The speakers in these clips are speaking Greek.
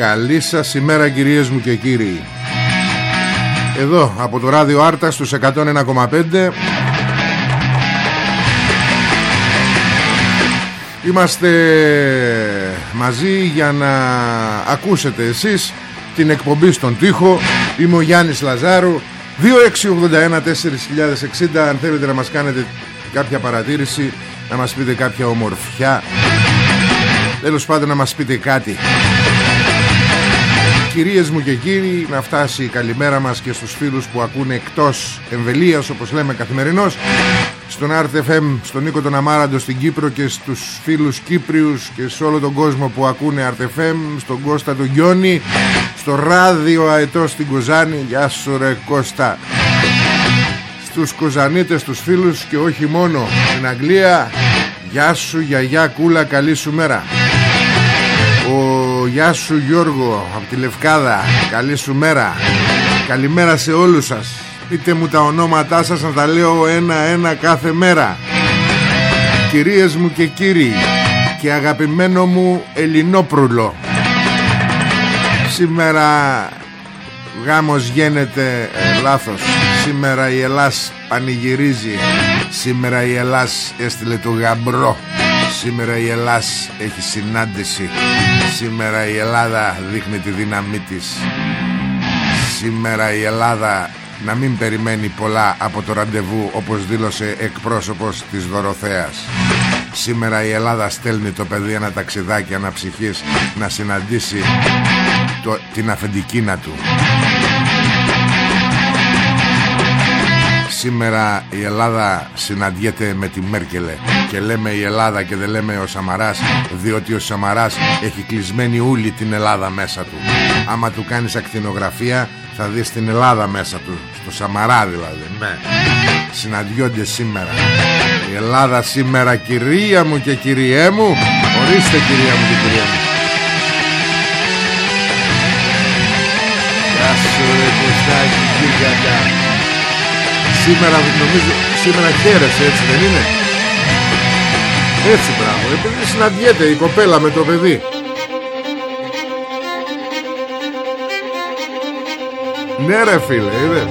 Καλή σας ημέρα κυρίες μου και κύριοι. Εδώ από το ράδιο Άρτα στους 101,5 Είμαστε μαζί για να ακούσετε εσείς την εκπομπή στον τοίχο. Είμαι ο Γιάννης Λαζάρου 2681-4060 Αν θέλετε να μας κάνετε κάποια παρατήρηση Να μας πείτε κάποια ομορφιά. Τέλος πάντων να μας πείτε κάτι Κυρίες μου και κύριοι να φτάσει η καλημέρα μας και στους φίλους που ακούνε εκτός εμβελίας όπως λέμε καθημερινώς. Στον RTFM, στον Νίκο τον Αμάραντο στην Κύπρο και στους φίλους Κύπριους και σε όλο τον κόσμο που ακούνε RTFM στον Κώστα τον Γιόνι στο ράδιο αετό στην Κοζάνη. Γεια σου ρε Κώστα. Στους Κοζανίτες τους φίλους και όχι μόνο. Στην Αγγλία Γεια σου γιαγιά κούλα καλή σου μέρα Γεια σου Γιώργο από τη Λευκάδα. Καλή σου μέρα. Καλημέρα σε όλους σας. Πείτε μου τα ονόματά σας να τα λέω ένα-ένα κάθε μέρα. Κυρίες μου και κύριοι Και αγαπημένο μου Ελληνόπρουλο. Σήμερα Γάμος γίνεται ε, λάθος. Σήμερα η Ελλάς πανηγυρίζει. Σήμερα η Ελλάς έστειλε το γαμπρό. Σήμερα η Ελλάς έχει συνάντηση Σήμερα η Ελλάδα δείχνει τη δύναμή της. Σήμερα η Ελλάδα να μην περιμένει πολλά από το ραντεβού όπως δήλωσε εκπρόσωπος της Δωροθέας. Σήμερα η Ελλάδα στέλνει το παιδί ένα ταξιδάκι αναψυχής να συναντήσει το, την αφεντικίνα του Σήμερα η Ελλάδα συναντιέται με τη Μέρκελε και λέμε η Ελλάδα και δεν λέμε ο Σαμαράς διότι ο Σαμαράς έχει κλεισμένη όλη την Ελλάδα μέσα του. Άμα του κάνεις ακτινογραφία θα δεις την Ελλάδα μέσα του. Στο Σαμαρά δηλαδή. Ναι. συναντιόνται σήμερα. Η Ελλάδα σήμερα κυρία μου και κυριέ μου ορίστε κυρία μου και κυρία μου. Γεια σου ρε Κωστάκη Σήμερα νομίζω Σήμερα χαίρεσαι έτσι δεν είναι; Έτσι μπράβο. Επειδή συναντιέται η κοπέλα με το παιδί. Ναι ρε φίλε είδες.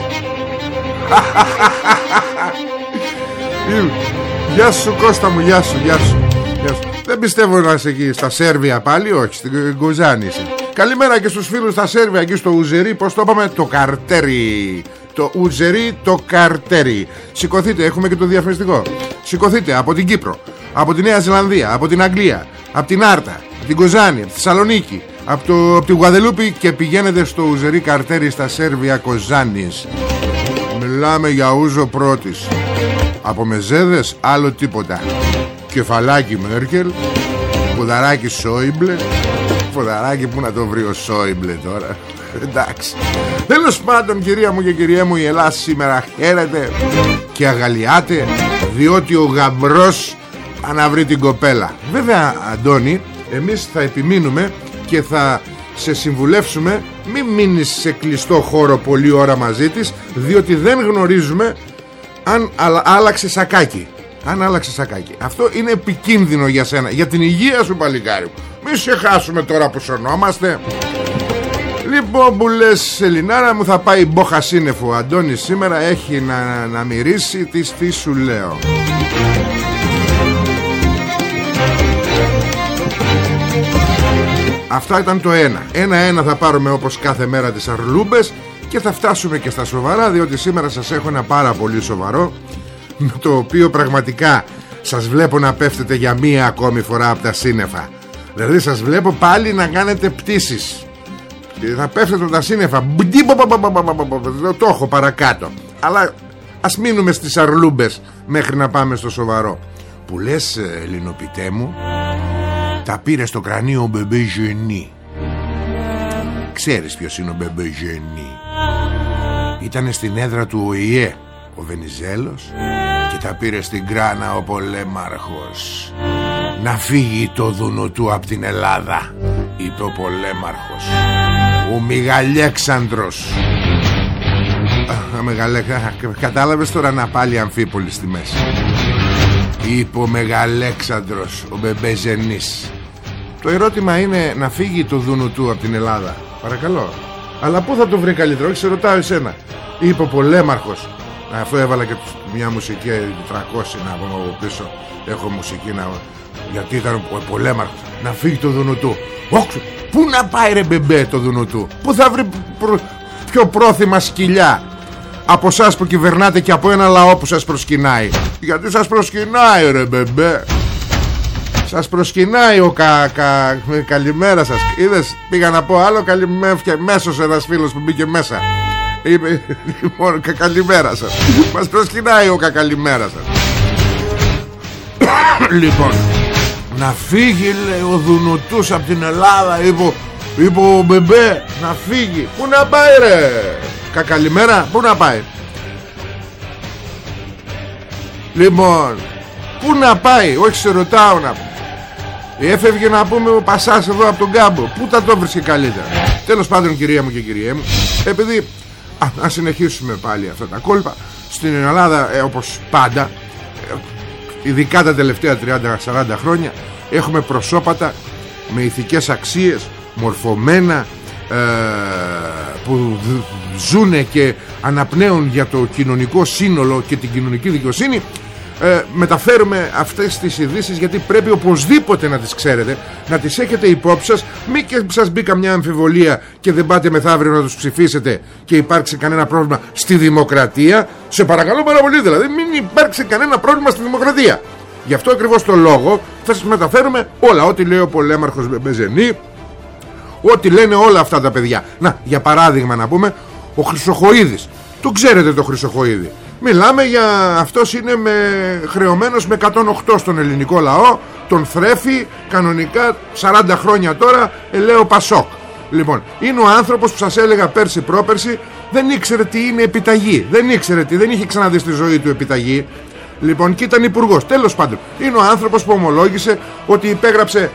Γεια σου Κώστα μου Γεια σου, γεια σου, γεια σου. Δεν πιστεύω να είσαι εκεί στα Σέρβια πάλι Όχι στην Γκοζάνη Καλημέρα και στους φίλους στα Σέρβια Εκεί στο Ουζερί Πως το είπαμε το καρτέρι το Ουζερί το Καρτέρι. Σηκωθείτε, έχουμε και το διαφημιστικό. Σηκωθείτε από την Κύπρο, από τη Νέα Ζηλανδία, από την Αγγλία, από την Άρτα, από την Κοζάνη, από τη Θεσσαλονίκη, από, το, από τη Γουαδελούπη και πηγαίνετε στο Ουζερί Καρτέρι στα Σέρβια Κοζάνης. Μιλάμε για ούζο πρώτης. Από μεζέδες άλλο τίποτα Κεφαλάκι Μέρκελ Ποδαράκι Σόιμπλε Ποδαράκι που να το βρει ο Σόιμπλε τώρα Εντάξει. Τέλος πάντων κυρία μου και κυρία μου Η Ελλάδα σήμερα χαίρεται Και αγαλιάται Διότι ο γαμπρός αναβρει την κοπέλα. Βέβαια Αντώνη Εμείς θα επιμείνουμε Και θα σε συμβουλεύσουμε Μην μείνεις σε κλειστό χώρο Πολλή ώρα μαζί της Διότι δεν γνωρίζουμε Αν άλλαξε σακάκι. Αν άλλαξε σακάκι. Αυτό είναι επικίνδυνο για σένα Για την υγεία σου παλικάρι Μη σε χάσουμε τώρα που σωνόμαστε Λοιπόν που λες Ελληνάρα μου θα πάει μπόχα σύννεφο. Ο Αντώνης σήμερα έχει να, να μυρίσει τις τι σου λέω. Αυτά ήταν το ένα. Ένα-ένα θα πάρουμε όπως κάθε μέρα τις αρλούμπες Και θα φτάσουμε και στα σοβαρά Διότι σήμερα σας έχω ένα πάρα πολύ σοβαρό Με το οποίο πραγματικά Σας βλέπω να πέφτετε για μία ακόμη φορά από τα σύννεφα. Δηλαδή σας βλέπω πάλι να κάνετε πτήσεις θα πέφτετε τα σύννεφα. Το έχω παρακάτω. Αλλά ας μείνουμε στις αρλούμπες Μέχρι να πάμε στο σοβαρό. Που λες ελληνοπιτέ μου Τα πήρε στο κρανίο ο Μπεμπέ Ζενή. Ξέρεις ποιος είναι ο Μπεμπέ Ζενή; Ήτανε στην έδρα του ΟΗΕ Ο Βενιζέλος Και τα πήρε στην κράνα ο Πολέμαρχος. Να φύγει το δουνο του από την Ελλάδα Είπε ο Πολέμαρχος ο Μιγαλέξανδρος. Κατάλαβες τώρα να πάλι αμφίπολη στη μέση. Είπε ο Μεγαλέξανδρος Ο Μπεμπεζενής. Το ερώτημα είναι να φύγει το δούνο του από την Ελλάδα. Παρακαλώ. Αλλά πού θα το βρει καλύτερο Όχι σε ρωτάω εσένα. Είπε ο Πολέμαρχος Αφού έβαλα και μια μουσική 300 να πούμε από πίσω. Έχω μουσική να... Γιατί ήταν ο Πολέμαρχος. Να φύγει το δούνο του Όχι Πού να πάει ρε μπεμπέ το δουνού του; Πού θα βρει πιο πρόθυμα σκυλιά; Από εσά που κυβερνάτε και από ένα λαό που σας προσκυνάει. Γιατί σας προσκυνάει ρε μπεμπέ. Σας προσκυνάει ο κα, κα, Καλημέρα σας. Είδες πήγα να πω άλλο καλημέρα Μέσος ένας φίλος που μπήκε μέσα. Είπε λοιπόν καλημέρα σας. Μας προσκυνάει ο καλημέρα σας. Λοιπόν να φύγει λέει ο Δουνουτούς από την Ελλάδα Είπε, είπε ο Μπεμπέ Να φύγει. Πού να πάει ρε; Κακαλημέρα Πού να πάει; Λοιπόν Πού να πάει Όχι σε ρωτάω να Έφευγε να πούμε ο Πασάς εδώ από τον κάμπο. Πού θα το βρίσκει καλύτερα; Τέλος πάντων κυρία μου και κυρία μου Επειδή α, να συνεχίσουμε πάλι αυτά τα κόλπα. Στην Ελλάδα ε, όπως πάντα ειδικά τα τελευταία 30-40 χρόνια έχουμε προσώπατα με ηθικές αξίες μορφωμένα ε, που ζουν και αναπνέουν για το κοινωνικό σύνολο και την κοινωνική δικαιοσύνη ε, μεταφέρουμε αυτές τις ειδήσεις γιατί πρέπει οπωσδήποτε να τις ξέρετε να τις έχετε υπόψη σας. Μη και σας μπει καμιά αμφιβολία και δεν πάτε μεθαύριο να τους ψηφίσετε και υπάρξει κανένα πρόβλημα στη δημοκρατία. Σε παρακαλώ πάρα πολύ δηλαδή μην υπάρξει κανένα πρόβλημα στη δημοκρατία. Γι' αυτό ακριβώς το λόγο θα σας μεταφέρουμε όλα ό,τι λέει ο πολέμαρχος Μπεζενή ό,τι λένε όλα αυτά τα παιδιά. Να για παράδειγμα να πούμε ο Χρυσοχοίδης. Το ξέρετε το Χρυσοχοίδη Μιλάμε για αυτός είναι με, χρεωμένος με 108 στον ελληνικό λαό Τον θρέφει κανονικά 40 χρόνια τώρα ελέω Πασόκ. Λοιπόν είναι ο άνθρωπος που σας έλεγα πέρσι πρόπερσι Δεν ήξερε τι είναι επιταγή. Δεν ήξερε τι δεν είχε ξαναδεί στη ζωή του επιταγή. Λοιπόν και ήταν υπουργός. Τέλος πάντων είναι ο άνθρωπος που ομολόγησε ότι υπέγραψε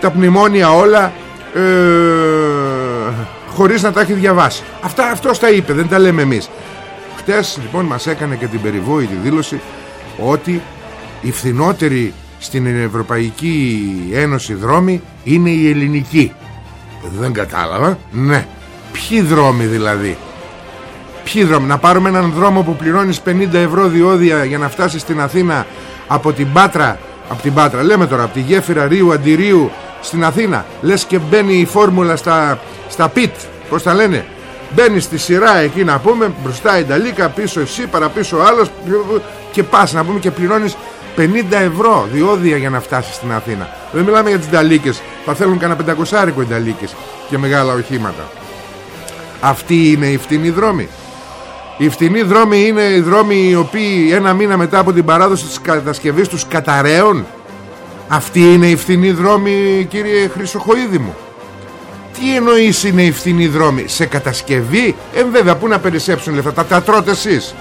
τα μνημόνια όλα ε, χωρίς να τα έχει διαβάσει. Αυτά αυτός τα είπε δεν τα λέμε εμείς Χτες λοιπόν μας έκανε και την περιβόητη δήλωση ότι η φθηνότερη στην Ευρωπαϊκή Ένωση δρόμοι είναι η ελληνική. Δεν κατάλαβα. Ναι. Ποιοι δρόμοι δηλαδή; Ποιοι δρόμοι; Να πάρουμε έναν δρόμο που πληρώνεις 50 ευρώ διόδια για να φτάσεις στην Αθήνα από την Πάτρα. Από την Πάτρα. Λέμε τώρα από τη γέφυρα Ρίου Αντιρίου στην Αθήνα. Λες και μπαίνει η φόρμουλα στα, στα πιτ. Πώς τα λένε; Μπαίνεις στη σειρά εκεί να πούμε Μπροστά η Νταλίκα πίσω εσύ παραπίσω ο άλλος Και πας να πούμε και πληρώνεις 50 ευρώ διόδια για να φτάσεις στην Αθήνα Δεν μιλάμε για τις Νταλίκες Θα θέλουν κανένα πεντακοσάρικο οι Νταλίκες Και μεγάλα οχήματα Αυτή είναι η φτηνή δρόμη Οι φτηνοί δρόμοι είναι οι δρόμοι οι οποίοι ένα μήνα μετά από την παράδοση της κατασκευής τους καταραίων. Αυτοί είναι οι φθηνοί δρόμοι κύριε Χρυσοχοίδη μου. Τι εννοείς είναι οι φθηνοί δρόμοι; Σε κατασκευή; Ε βέβαια πού να περισσέψουν λεφτά; Τα, τα τρώτε εσείς.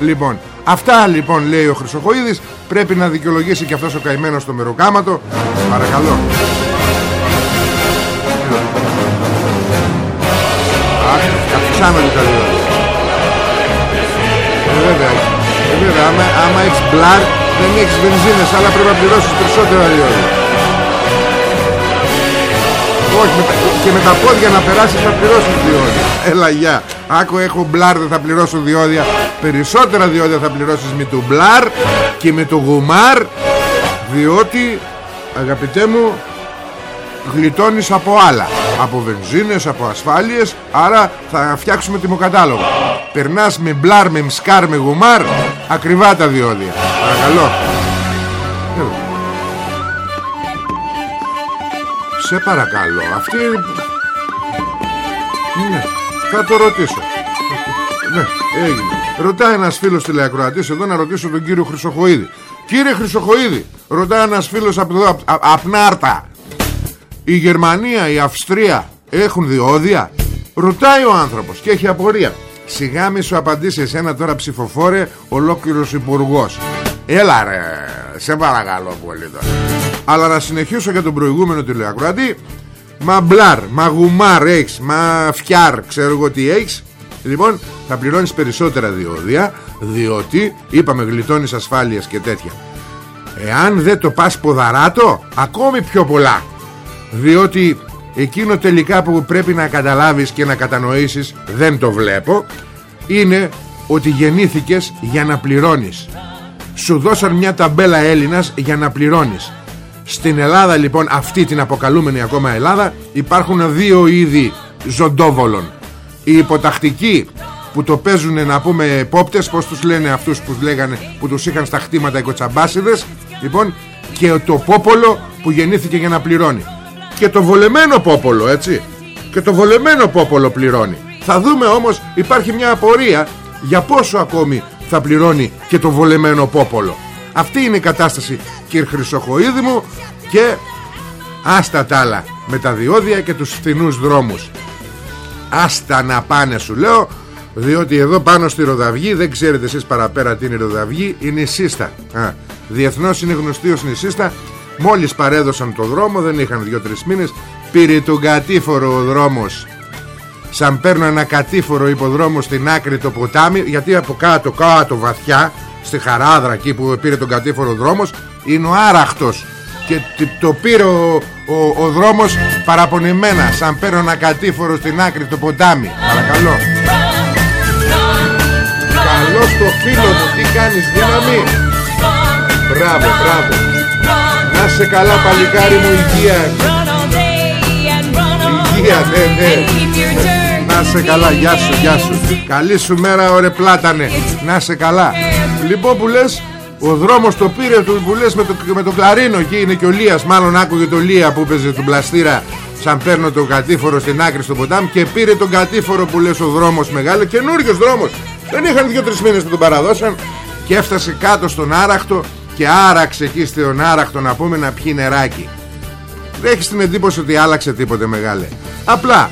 Λοιπόν αυτά λοιπόν λέει ο Χρυσοχοίδης. Πρέπει να δικαιολογήσει και αυτός ο καημένος στο μεροκάματο. Παρακαλώ. Αυξάνονται τα δύο. Ε, Βέβαια ε, Βέβαια άμα, άμα έχεις μπλαρ Δεν έχεις βενζίνες Αλλά πρέπει να πληρώσεις περισσότερα διόδια όχι, και με τα πόδια να περάσεις θα πληρώσεις διόδια. Έλα γεια. Άκου έχω μπλαρ δεν θα πληρώσω διόδια. Περισσότερα διόδια θα πληρώσεις με το μπλαρ και με το γουμάρ. Διότι, αγαπητέ μου, γλιτώνεις από άλλα. Από βενζίνες, από ασφάλειες. Άρα θα φτιάξουμε τιμοκατάλογο. Περνάς με μπλαρ, με μσκάρ, με γουμάρ. Ακριβά τα διόδια. Παρακαλώ. Σε παρακαλώ Αυτή Ναι Θα το ρωτήσω. Ναι έγινε. Ρωτάει ένας φίλος τηλεακροατής εδώ να ρωτήσω τον κύριο Χρυσοχοίδη. Κύριε Χρυσοχοίδη Ρωτάει ένας φίλος από εδώ Απ' Νάρτα Η Γερμανία, η Αυστρία Έχουν διόδια; Ρωτάει ο άνθρωπος και έχει απορία. Σιγά μη σου απαντήσει εσένα τώρα ψηφοφόρε Ολόκληρος υπουργός Έλα ρε Σε παρακαλώ πολύ τώρα. Αλλά να συνεχίσω για τον προηγούμενο τηλεακροατή. Μα μπλαρ, μα γουμάρ έχεις Μα φιάρ, ξέρω εγώ τι έχεις. Λοιπόν θα πληρώνεις περισσότερα διόδια Διότι είπαμε γλιτώνεις ασφάλειας και τέτοια. Εάν δεν το πας ποδαράτο Ακόμη πιο πολλά. Διότι εκείνο τελικά που πρέπει να καταλάβεις και να κατανοήσεις Δεν το βλέπω Είναι ότι γεννήθηκες για να πληρώνεις σου δώσαν μια ταμπέλα Έλληνας για να πληρώνεις. Στην Ελλάδα λοιπόν αυτή την αποκαλούμενη ακόμα Ελλάδα υπάρχουν δύο είδη ζωντόβολων. Οι υποτακτικοί που το παίζουν να πούμε πόπτες πως τους λένε αυτούς που, λέγανε, που τους είχαν στα χτήματα οι κοτσαμπάσιδες λοιπόν και το πόπολο που γεννήθηκε για να πληρώνει. Και το βολεμένο πόπολο έτσι. Και το βολεμένο πόπολο πληρώνει. Θα δούμε όμως υπάρχει μια απορία για πόσο ακόμη θα πληρώνει και το βολεμένο πόπολο. Αυτή είναι η κατάσταση κύριε Χρυσοχοίδη μου και άστα τα άλλα με τα διόδια και τους φθηνούς δρόμους. Άστα να πάνε σου λέω διότι εδώ πάνω στη Ροδαυγή δεν ξέρετε εσείς παραπέρα τι είναι η Ροδαυγή είναι η Σύστα Α, διεθνώς είναι γνωστή ως Σύστα μόλις παρέδωσαν το δρόμο δεν είχαν δύο-τρεις μήνες πήρε τον κατήφορο ο δρόμος σαν παίρνω ένα κατήφορο υποδρόμο στην άκρη το ποτάμι γιατί από κάτω κάτω βαθιά στη Χαράδρα εκεί που πήρε τον κατήφορο δρόμος είναι ο άραχτος. Και το πήρε ο, ο, ο δρόμος παραπονημένα σαν παίρνω ένα κατήφορο στην άκρη το ποτάμι. Παρακαλώ. Καλό στο φίλο μου τι κάνεις δύναμη; Μπράβο μπράβο. Να σε καλά παλικάρι μου υγεία. Υγεία ναι ναι να σε καλά, γεια σου, γεια σου. Καλή σου μέρα ωρε πλάτανε. Να σε καλά. Λοιπόν που λες ο δρόμος το πήρε του που λες με το, με το κλαρίνο. Εκεί είναι και ο Λίας. Μάλλον άκουγε το Λία που έπαιζε τον πλαστήρα Σαν παίρνω το κατήφορο στην άκρη στο ποτάμι Και πήρε τον κατήφορο που λες ο δρόμος μεγάλο καινούριος δρόμος. Δεν είχαν δύο-τρεις μήνες που τον παραδώσαν Και έφτασε κάτω στον άραχτο Και άραξε εκεί στον άραχτο να πούμε να πιει νεράκι. Δεν έχεις την εντύπωση ότι άλλαξε τίποτε μεγάλε. Απλά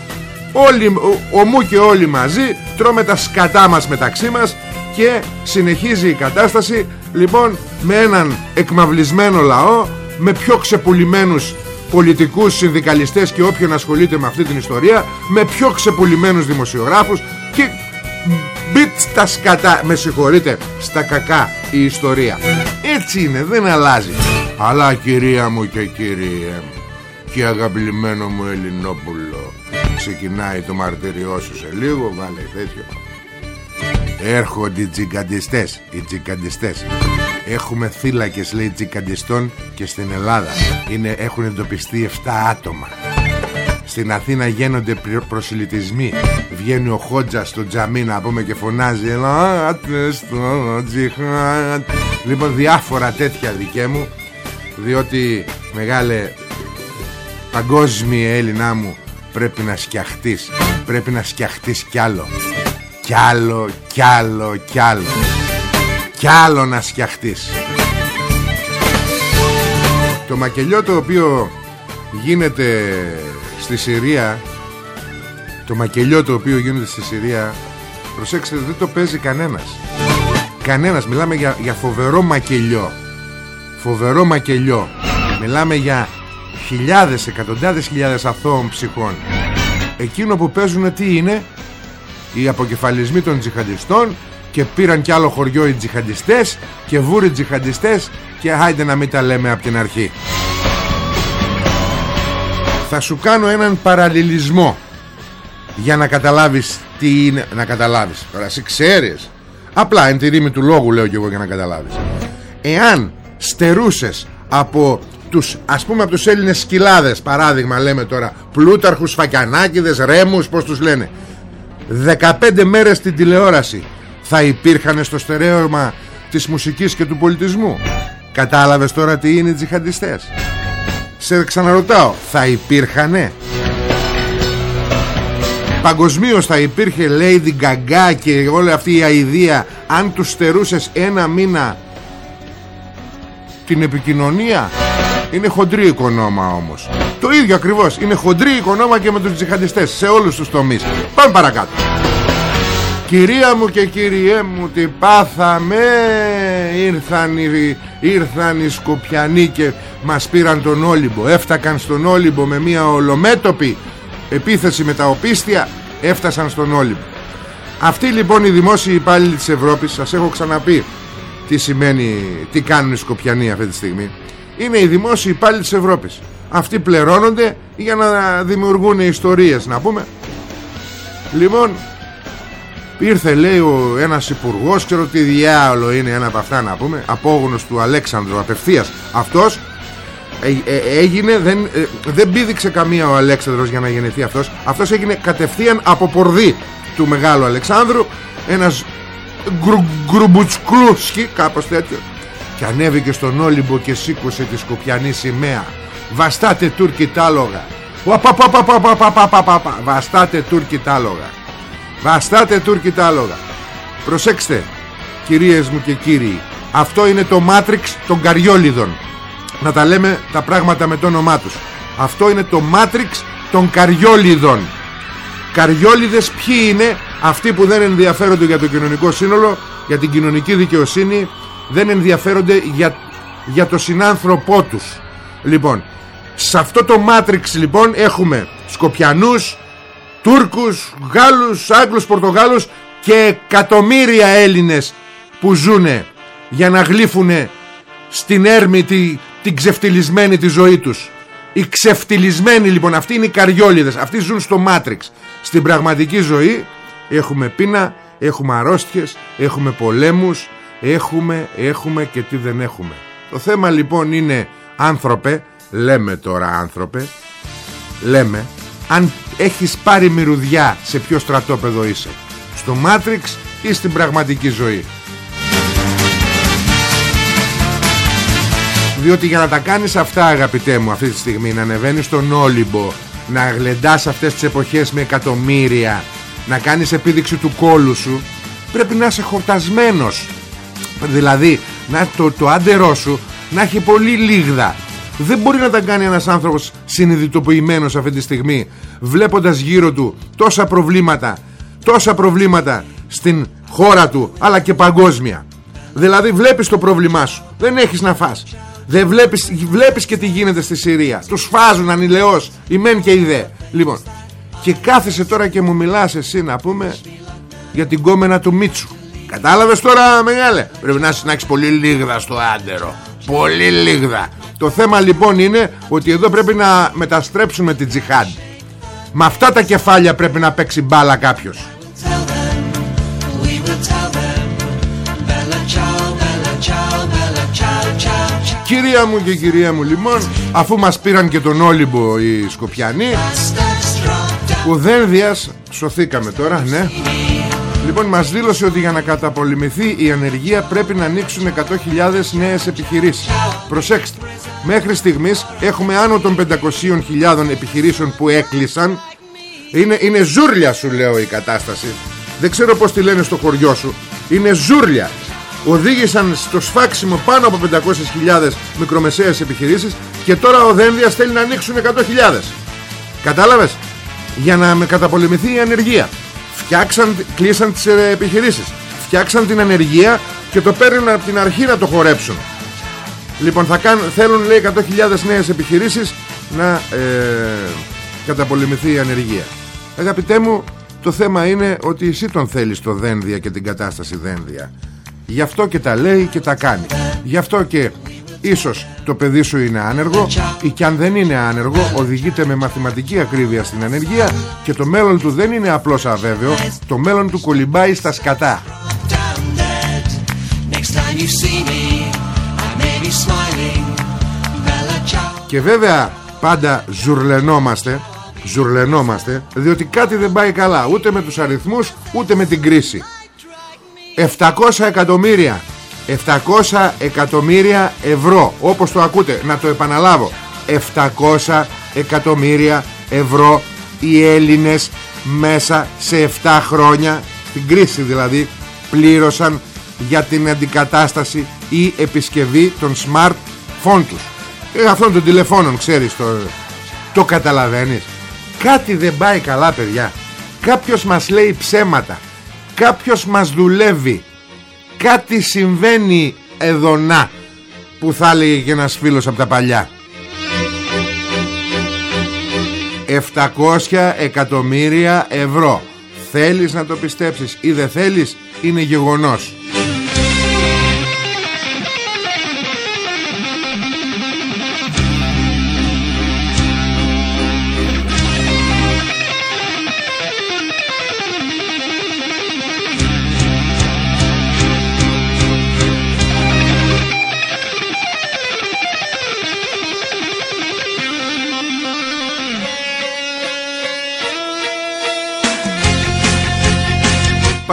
όλοι, ομού και όλοι μαζί τρώμε τα σκατά μας μεταξύ μας και συνεχίζει η κατάσταση λοιπόν με έναν εκμαυλισμένο λαό με πιο ξεπουλημένους πολιτικούς συνδικαλιστές και όποιον ασχολείται με αυτή την ιστορία με πιο ξεπουλημένους δημοσιογράφους και μπιτ τα σκατά. Με συγχωρείτε στα κακά η ιστορία. Έτσι είναι δεν αλλάζει. Αλλά κυρία μου και κύριε και αγαπημένο μου Ελληνόπουλο ξεκινάει το μαρτυριό σου σε λίγο βάλε τέτοιο. Έρχονται οι τζικαντιστές οι τζικαντιστές έχουμε θύλακες λέει τζικαντιστών και στην Ελλάδα. Είναι, έχουν εντοπιστεί 7 άτομα. Στην Αθήνα γίνονται προσιλητισμοί. Βγαίνει ο Χότζα στο τζαμί να πούμε και φωνάζει Ελάτε στο τζιχάτ Λοιπόν διάφορα τέτοια δικέ μου Διότι μεγάλε Παγκόσμια Έλληνά μου πρέπει να σκιαχτείς. Πρέπει να σκιαχτείς κι άλλο. Κι άλλο κι άλλο κι άλλο. Κι άλλο να σκιαχτείς. Το μακελιό το οποίο γίνεται στη Συρία το μακελιό το οποίο γίνεται στη Συρία προσέξτε δεν το παίζει κανένας. Κανένας. Μιλάμε για, για φοβερό μακελιό. Φοβερό μακελιό. Μιλάμε για χιλιάδες εκατοντάδες χιλιάδες αθώων ψυχών. Εκείνο που παίζουν τι είναι; Οι αποκεφαλισμοί των τζιχαντιστών και πήραν κι άλλο χωριό οι τζιχαντιστές και βούροι τζιχαντιστές και άιντε να μην τα λέμε από την αρχή. Θα σου κάνω έναν παραλληλισμό για να καταλάβεις τι είναι να καταλάβεις. Τώρα εσύ ξέρεις. Απλά εν τη ρήμη του λόγου λέω και εγώ για να καταλάβεις. Εάν στερούσες από τους ας πούμε από τους Έλληνες σκυλάδες παράδειγμα λέμε τώρα πλούταρχους, φακιανάκηδες, ρέμους πως τους λένε. 15 μέρες στην τηλεόραση θα υπήρχαν στο στερέωμα της μουσικής και του πολιτισμού. Κατάλαβες τώρα τι είναι οι τζιχαντιστές; Σε ξαναρωτάω θα υπήρχανε; Παγκοσμίως θα υπήρχε Lady Gaga και όλη αυτή η αηδία αν τους στερούσες ένα μήνα την επικοινωνία; Είναι χοντρή οικονόμα όμως. Το ίδιο ακριβώς. Είναι χοντρή οικονόμα και με τους τζιχαντιστές σε όλους τους τομείς. Πάμε παρακάτω. Κυρία μου και κυριέ μου τι πάθαμε. Ήρθαν οι, ήρθαν οι Σκοπιανοί και μας πήραν τον Όλυμπο. Έφτακαν στον Όλυμπο με μια ολομέτωπη επίθεση με τα οπίστια. Έφτασαν στον Όλυμπο. Αυτοί λοιπόν οι δημόσιοι υπάλληλοι της Ευρώπης σας έχω ξαναπεί τι σημαίνει τι κάνουν οι Σκοπιανοί αυτή τη στιγμή είναι οι δημόσιοι υπάλληλοι της Ευρώπης. Αυτοί πληρώνονται για να δημιουργούν ιστορίες να πούμε. Λοιπόν ήρθε λέει ο ένας υπουργός ξέρω τι διάολο είναι ένα από αυτά να πούμε απόγονος του Αλέξανδρου απευθείας αυτός ε, ε, έγινε δεν, ε, δεν πήδηξε καμία ο Αλέξανδρος για να γεννηθεί αυτός. Αυτός έγινε κατευθείαν από πορδί του μεγάλου Αλεξάνδρου ένας γκρου, κάπως τέτοιο και ανέβηκε στον Όλυμπο και σήκωσε τη σκοπιανή σημαία. Βαστάτε Τούρκοι τάλογα βαστάτε Τούρκοι τάλογα βαστάτε Τούρκοι τάλογα προσέξτε κυρίες μου και κύριοι αυτό είναι το μάτριξ των καριόλιδων να τα λέμε τα πράγματα με το όνομά τους. Αυτό είναι το μάτριξ των καριόλιδων. Καριόλιδες ποιοι είναι αυτοί που δεν ενδιαφέρονται για το κοινωνικό σύνολο για την κοινωνική δικαιοσύνη δεν ενδιαφέρονται για, για το συνάνθρωπό τους. Λοιπόν σε αυτό το μάτριξ λοιπόν έχουμε Σκοπιανούς Τούρκους, Γάλλους, Άγγλους, Πορτογάλους και εκατομμύρια Έλληνες που ζουνε για να γλύφουνε στην έρμη τη, την ξεφτυλισμένη τη ζωή τους. Οι ξεφτυλισμένοι λοιπόν αυτοί είναι οι καριόλιδες. Αυτοί ζουν στο μάτριξ στην πραγματική ζωή έχουμε πείνα έχουμε αρρώστιες έχουμε πολέμους έχουμε, έχουμε και τι δεν έχουμε. Το θέμα λοιπόν είναι άνθρωπε λέμε τώρα άνθρωπε λέμε αν έχεις πάρει μυρουδιά σε ποιο στρατόπεδο είσαι στο Μάτριξ ή στην πραγματική ζωή. Διότι για να τα κάνεις αυτά αγαπητέ μου αυτή τη στιγμή να ανεβαίνεις στον Όλυμπο να γλεντάς αυτές τις εποχές με εκατομμύρια να κάνεις επίδειξη του κόλου σου πρέπει να είσαι χορτασμένος δηλαδή να, το, το άντερό σου να έχει πολύ λίγδα. Δεν μπορεί να τα κάνει ένας άνθρωπος συνειδητοποιημένος αυτή τη στιγμή βλέποντας γύρω του τόσα προβλήματα τόσα προβλήματα στην χώρα του αλλά και παγκόσμια. Δηλαδή βλέπεις το πρόβλημά σου δεν έχεις να φας. Δεν βλέπεις, βλέπεις και τι γίνεται στη Συρία. Τους φάζουν ανηλεώς η μεν και η δε. Λοιπόν και κάθεσαι τώρα και μου μιλάς εσύ να πούμε για την κόμενα του Μίτσου Κατάλαβες τώρα μεγάλε; Πρέπει να, να έχεις πολύ λίγδα στο άντερο. Πολύ λίγδα. Το θέμα λοιπόν είναι ότι εδώ πρέπει να μεταστρέψουμε την τζιχάντ. Με αυτά τα κεφάλια πρέπει να παίξει μπάλα κάποιος. Κυρία μου και κυρία μου λοιπόν Αφού μας πήραν και τον Όλυμπο οι Σκοπιανοί Ουδένδιας Σωθήκαμε τώρα ναι Λοιπόν μας δήλωσε ότι για να καταπολεμηθεί η ανεργία πρέπει να ανοίξουν 100.000 νέες επιχειρήσεις. Προσέξτε Μέχρι στιγμής έχουμε άνω των 500.000 επιχειρήσεων που έκλεισαν. Είναι, είναι ζούρλια σου λέω η κατάσταση. Δεν ξέρω πως τη λένε στο χωριό σου. Είναι ζούρλια. Οδήγησαν στο σφάξιμο πάνω από 500.000 μικρομεσαίες επιχειρήσεις και τώρα ο Δένδιας θέλει να ανοίξουν 100.000 κατάλαβες; Για να με καταπολεμηθεί η ανεργία φτιάξαν, κλείσαν τις ε, επιχειρήσεις. Φτιάξαν την ανεργία και το παίρνουν από την αρχή να το χορέψουν. Λοιπόν θα κάνουν, θέλουν λέει 100.000 νέες επιχειρήσεις να ε, καταπολεμηθεί η ανεργία. Αγαπητέ μου το θέμα είναι ότι εσύ τον θέλεις το δένδια και την κατάσταση δένδια. Γι' αυτό και τα λέει και τα κάνει. Γι' αυτό και ίσως το παιδί σου είναι άνεργο Ή και αν δεν είναι άνεργο Οδηγείται με μαθηματική ακρίβεια στην ανεργία Και το μέλλον του δεν είναι απλώς αβέβαιο Το μέλλον του κολυμπάει στα σκατά. Και βέβαια πάντα ζουρλενόμαστε Ζουρλενόμαστε Διότι κάτι δεν πάει καλά Ούτε με τους αριθμούς ούτε με την κρίση. 700 εκατομμύρια 700 εκατομμύρια ευρώ. Όπως το ακούτε να το επαναλάβω. 700 εκατομμύρια ευρώ οι Έλληνες μέσα σε 7 χρόνια. Την κρίση δηλαδή πλήρωσαν για την αντικατάσταση ή επισκευή των smartphone τους. Ε, αυτών των τηλεφώνων ξέρεις το, το καταλαβαίνεις. Κάτι δεν πάει καλά παιδιά. Κάποιος μας λέει ψέματα. Κάποιος μας δουλεύει κάτι συμβαίνει εδώ να που θα έλεγε και ένας φίλος από τα παλιά. 700 εκατομμύρια ευρώ. Θέλεις να το πιστέψεις ή δεν θέλεις είναι γεγονός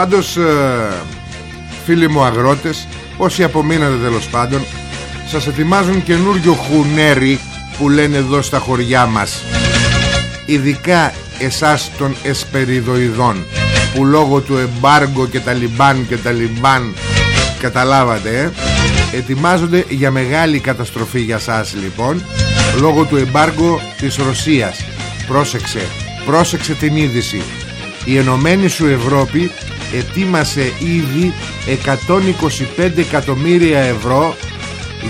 Πάντως ε, φίλοι μου αγρότες Όσοι απομείνατε τέλος πάντων Σας ετοιμάζουν καινούριο χουνέρι Που λένε εδώ στα χωριά μας. Ειδικά εσάς των εσπεριδοειδών Που λόγω του εμπάργκο και τα λιμπάν και τα λιμπάν Καταλάβατε ε Ετοιμάζονται για μεγάλη καταστροφή για σας λοιπόν Λόγω του εμπάργκο της Ρωσίας. Πρόσεξε Πρόσεξε την είδηση. Η Ενωμένη σου Ευρώπη ετοίμασε ήδη 125 εκατομμύρια ευρώ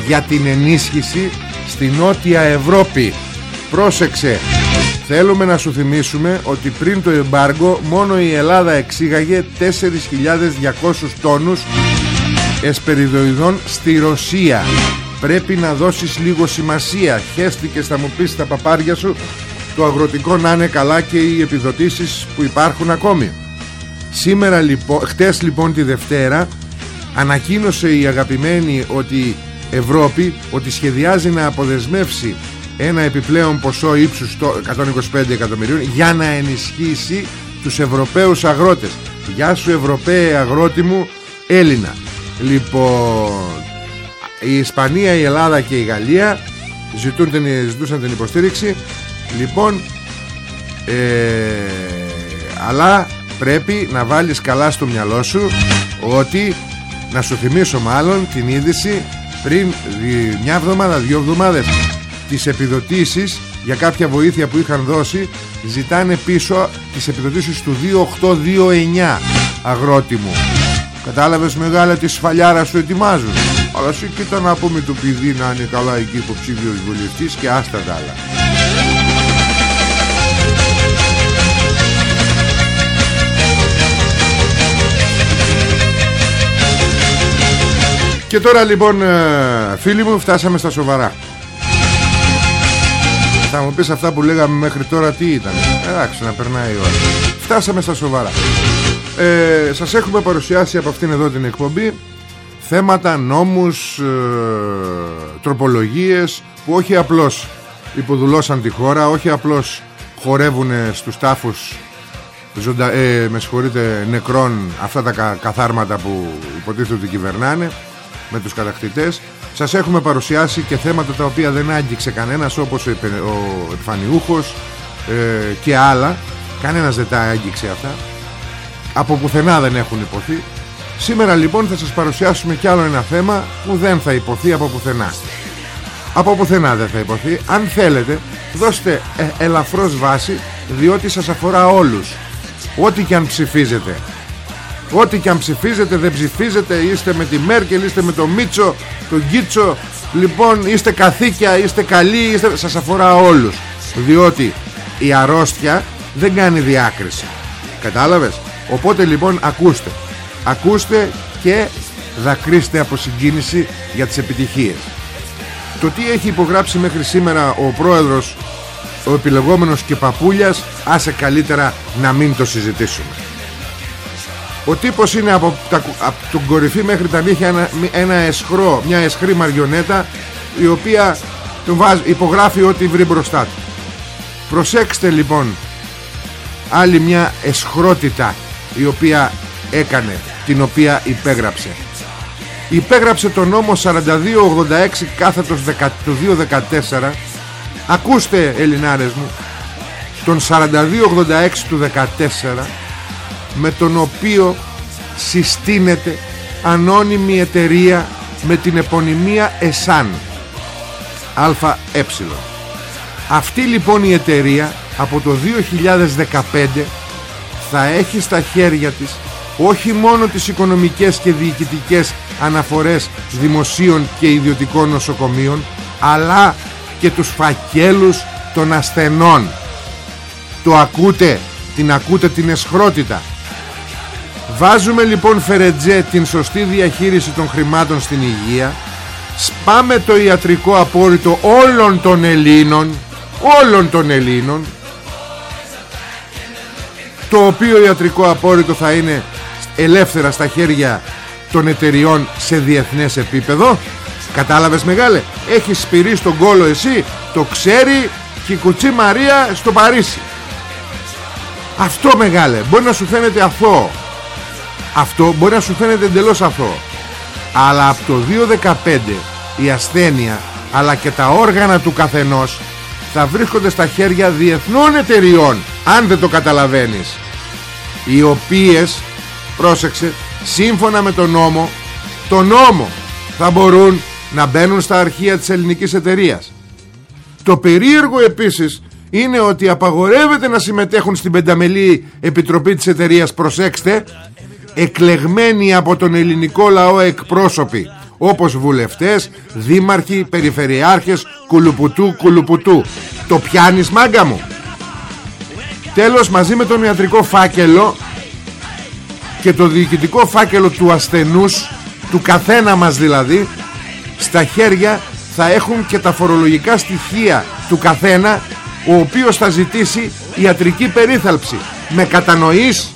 για την ενίσχυση στη Νότια Ευρώπη. Πρόσεξε θέλουμε να σου θυμίσουμε ότι πριν το εμπάργο μόνο η Ελλάδα εξήγαγε 4.200 τόνους εσπεριδοειδών στη Ρωσία. Πρέπει να δώσεις λίγο σημασία. Χέστηκες θα μου πεις τα παπάρια σου. Το αγροτικό να είναι καλά και οι επιδοτήσεις που υπάρχουν ακόμη Σήμερα λοιπόν, χτες λοιπόν τη Δευτέρα ανακοίνωσε η αγαπημένη ότι Ευρώπη ότι σχεδιάζει να αποδεσμεύσει ένα επιπλέον ποσό ύψους 125 εκατομμυρίων για να ενισχύσει τους Ευρωπαίους αγρότες. Γεια σου Ευρωπαίοι αγρότη μου Έλληνα. Λοιπόν, η Ισπανία, η Ελλάδα και η Γαλλία ζητούν, ζητούσαν την υποστήριξη. Λοιπόν, ε, αλλά πρέπει να βάλεις καλά στο μυαλό σου ότι να σου θυμίσω μάλλον την είδηση πριν μια εβδομάδα, δύο εβδομάδες τις επιδοτήσεις για κάποια βοήθεια που είχαν δώσει ζητάνε πίσω τις επιδοτήσεις του 2829 αγρότη μου. Κατάλαβες μεγάλα τη σφαλιάρα σου ετοιμάζουν. Αλλά εσύ κοίτα να πούμε του παιδί να είναι καλά εκεί υποψήφιος βουλευτής και άστα τα άλλα Και τώρα λοιπόν ε, φίλοι μου φτάσαμε στα σοβαρά. Θα μου πεις αυτά που λέγαμε μέχρι τώρα τι ήταν. Εντάξει να περνάει η ώρα. Φτάσαμε στα σοβαρά. Ε, Σας έχουμε παρουσιάσει από αυτήν εδώ την εκπομπή Θέματα, νόμους, ε, τροπολογίες Που όχι απλώς υποδουλώσαν τη χώρα Όχι απλώς χορεύουν στους τάφους Ζωντα, ε, με συγχωρείτε νεκρών αυτά τα καθάρματα που υποτίθεται ότι κυβερνάνε με τους κατακτητές. Σας έχουμε παρουσιάσει και θέματα τα οποία δεν άγγιξε κανένας όπως ο επιφανιούχος ε, και άλλα. Κανένας δεν τα άγγιξε αυτά. Από πουθενά δεν έχουν υποθεί. Σήμερα λοιπόν θα σας παρουσιάσουμε κι άλλο ένα θέμα που δεν θα υποθεί από πουθενά. Από πουθενά δεν θα υποθεί. Αν θέλετε δώστε ε, ελαφρώς βάση διότι σας αφορά όλους. Ό,τι και αν ψηφίζετε Ό,τι και αν ψηφίζετε δεν ψηφίζετε. Είστε με τη Μέρκελ, είστε με το Μίτσο Τον Γκίτσο Λοιπόν είστε καθήκια, είστε καλοί είστε... Σας αφορά όλους. Διότι η αρρώστια δεν κάνει διάκριση. Κατάλαβες; Οπότε λοιπόν ακούστε. Ακούστε και δακρύστε από συγκίνηση για τις επιτυχίες. Το τι έχει υπογράψει μέχρι σήμερα ο πρόεδρος Ο επιλεγόμενος και παπούλιας Άσε καλύτερα να μην το συζητήσουμε Ο τύπος είναι από, τα, από τον κορυφή μέχρι τα νύχια ένα, ένα εσχρό, μια εσχρή μαριονέτα Η οποία τον βάζει, υπογράφει ό,τι βρει μπροστά του. Προσέξτε λοιπόν άλλη μια εσχρότητα η οποία έκανε την οποία υπέγραψε. Υπέγραψε το νόμο 4286 κάθετος του 2014 ακούστε Ελληνάρες μου τον 4286 του 2014 με τον οποίο συστήνεται ανώνυμη εταιρεία με την επωνυμία ΕΣΑΝ ΑΕ αυτή λοιπόν η εταιρεία από το 2015 θα έχει στα χέρια της όχι μόνο τις οικονομικές και διοικητικές αναφορές δημοσίων και ιδιωτικών νοσοκομείων αλλά και τους φακέλους των ασθενών. Το ακούτε; Την ακούτε την εσχρότητα; Βάζουμε λοιπόν φερετζέ την σωστή διαχείριση των χρημάτων στην υγεία. Σπάμε το ιατρικό απόρριτο όλων των Ελλήνων όλων των Ελλήνων. Το οποίο ιατρικό απόρριτο θα είναι ελεύθερα στα χέρια των εταιριών σε διεθνές επίπεδο. Κατάλαβες μεγάλε; Έχεις σπυρί στον κόλο εσύ το ξέρει και η κουτσή Μαρία στο Παρίσι. Αυτό μεγάλε μπορεί να σου φαίνεται αθώο αυτό μπορεί να σου φαίνεται εντελώς αθώο. Αλλά από το 2015 η ασθένεια αλλά και τα όργανα του καθενός θα βρίσκονται στα χέρια διεθνών εταιριών αν δεν το καταλαβαίνεις. Οι οποίες πρόσεξε σύμφωνα με τον νόμο το νόμο θα μπορούν να μπαίνουν στα αρχεία της ελληνικής εταιρείας. Το περίεργο επίσης είναι ότι απαγορεύεται να συμμετέχουν στην πενταμελή επιτροπή της εταιρείας προσέξτε εκλεγμένοι από τον ελληνικό λαό εκπρόσωποι όπως βουλευτές, δήμαρχοι, περιφερειάρχες, κουλουπουτού, κουλουπουτού. Το πιάνεις μάγκα μου. Τέλος μαζί με τον ιατρικό φάκελο και το διοικητικό φάκελο του ασθενούς, του καθένα μας δηλαδή, στα χέρια θα έχουν και τα φορολογικά στοιχεία του καθένα ο οποίος θα ζητήσει ιατρική περίθαλψη. Με κατανοείς,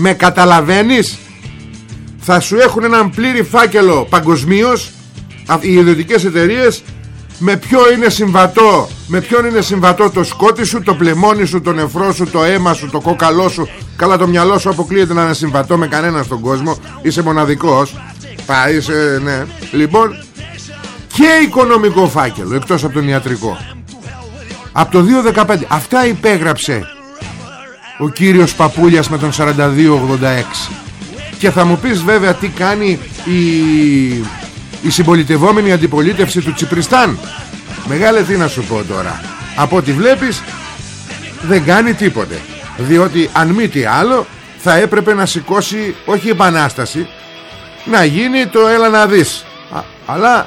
με καταλαβαίνεις, θα σου έχουν έναν πλήρη φάκελο παγκοσμίως οι ιδιωτικές εταιρείες. Με ποιο είναι συμβατό με ποιον είναι συμβατό το σκότι σου το πλεμόνι σου, το νεφρό σου το αίμα σου, το κόκαλό σου. Καλά το μυαλό σου αποκλείεται να είναι συμβατό με κανένα στον κόσμο. Είσαι μοναδικός. Θα είσαι ναι. Λοιπόν και οικονομικό φάκελο εκτός από τον ιατρικό. Από το 2015 αυτά υπέγραψε ο κύριος Παπούλιας με τον 4286 και θα μου πεις βέβαια τι κάνει η, η συμπολιτευόμενη αντιπολίτευση του Τσιπριστάν. Μεγάλε τι να σου πω τώρα. Από ό,τι βλέπεις δεν κάνει τίποτε. Διότι αν μη τι άλλο θα έπρεπε να σηκώσει όχι επανάσταση να γίνει το έλα να δεις αλλά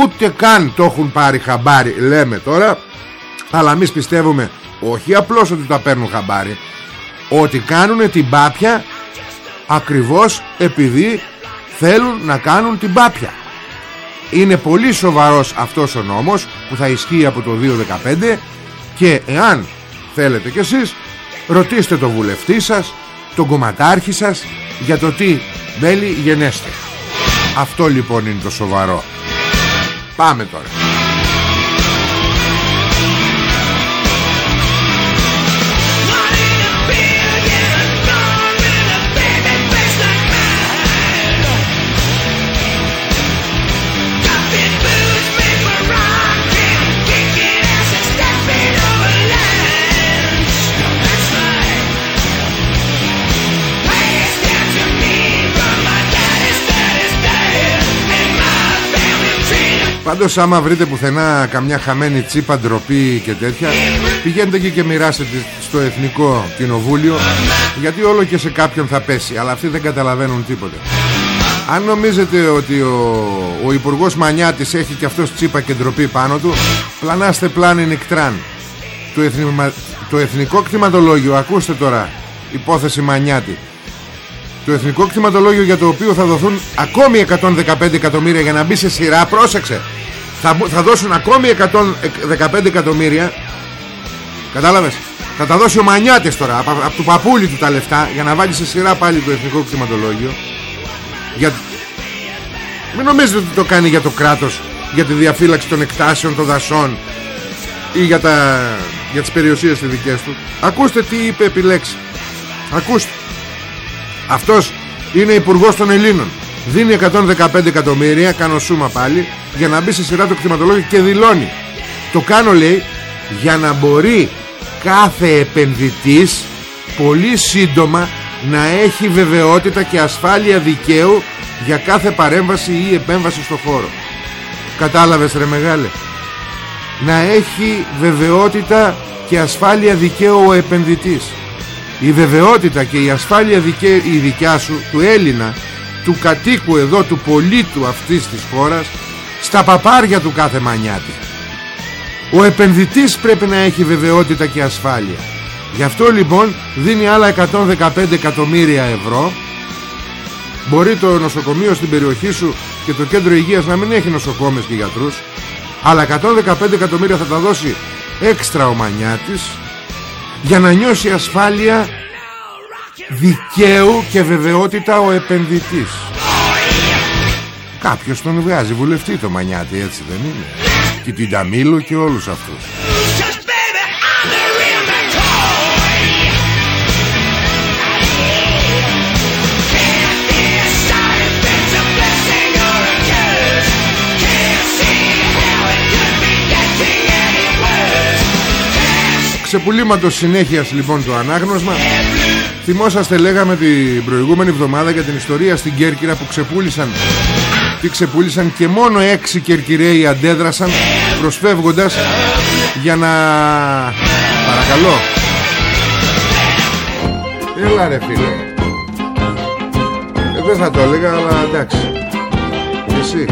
ούτε καν το έχουν πάρει χαμπάρι λέμε τώρα αλλά εμείς πιστεύουμε όχι απλώς ότι τα παίρνουν χαμπάρι. Ότι κάνουν την πάπια ακριβώς επειδή θέλουν να κάνουν την πάπια. Είναι πολύ σοβαρός αυτός ο νόμος που θα ισχύει από το 2015 και εάν θέλετε κι εσείς ρωτήστε τον βουλευτή σας τον κομματάρχη σας για το τι μέλη γενέστε. Αυτό λοιπόν είναι το σοβαρό. Πάμε τώρα Πάντως άμα βρείτε πουθενά καμιά χαμένη τσίπα ντροπή και τέτοια Πηγαίνετε εκεί και μοιράστε στο Εθνικό Κοινοβούλιο Γιατί όλο και σε κάποιον θα πέσει Αλλά αυτοί δεν καταλαβαίνουν τίποτε. Αν νομίζετε ότι ο, ο Υπουργός Μανιάτης έχει και αυτός τσίπα και ντροπή πάνω του Πλανάστε πλάνη νικτράν το, το Εθνικό Κτηματολόγιο Ακούστε τώρα υπόθεση Μανιάτη. Το Εθνικό Κτηματολόγιο για το οποίο θα δοθούν ακόμη 115 εκατομμύρια για να μπει σε σειρά πρόσεξε θα, θα δώσουν ακόμη 115 εκατομμύρια. Κατάλαβες; Θα τα δώσει ο Μανιάτης τώρα από, από του παππούλη του τα λεφτά για να βάλει σε σειρά πάλι το Εθνικό Κτηματολόγιο. Για... μην νομίζετε ότι το κάνει για το κράτος για τη διαφύλαξη των εκτάσεων των δασών ή για, τα... για τις περιουσίες τις δικές του. Ακούστε τι είπε επιλέξει. Ακούστε. Αυτός είναι υπουργός των Ελλήνων Δίνει 115 εκατομμύρια Κάνω σούμα πάλι Για να μπει σε σειρά το κτηματολόγιο και δηλώνει. Το κάνω λέει Για να μπορεί κάθε επενδυτής Πολύ σύντομα Να έχει βεβαιότητα και ασφάλεια δικαίου Για κάθε παρέμβαση ή επέμβαση στο χώρο. Κατάλαβες ρε μεγάλε. Να έχει βεβαιότητα και ασφάλεια δικαίου ο επενδυτής. Η βεβαιότητα και η ασφάλεια δικαι... η δικιά σου του Έλληνα του κατοίκου εδώ του πολίτου αυτής της χώρας στα παπάρια του κάθε μανιάτη. Ο επενδυτής πρέπει να έχει βεβαιότητα και ασφάλεια. Γι' αυτό λοιπόν δίνει άλλα 115 εκατομμύρια ευρώ. Μπορεί το νοσοκομείο στην περιοχή σου και το κέντρο υγείας να μην έχει νοσοκόμες και γιατρούς αλλά 115 εκατομμύρια θα τα δώσει έξτρα ο Μανιάτης για να νιώσει ασφάλεια δικαίου και βεβαιότητα ο επενδυτής. Κάποιος τον βγάζει βουλευτή το Μανιάτη έτσι δεν είναι; Και την Ταμίλου και όλους αυτούς Ξεπουλήματος συνέχειας λοιπόν το ανάγνωσμα. Θυμόσαστε λέγαμε την προηγούμενη εβδομάδα για την ιστορία στην Κέρκυρα που ξεπούλησαν. Τι ξεπούλησαν και μόνο έξι Κερκυραίοι αντέδρασαν προσφεύγοντας για να... Παρακαλώ. Έλα ρε φίλε. Ε, Δεν θα το έλεγα αλλά εντάξει. Εσύ.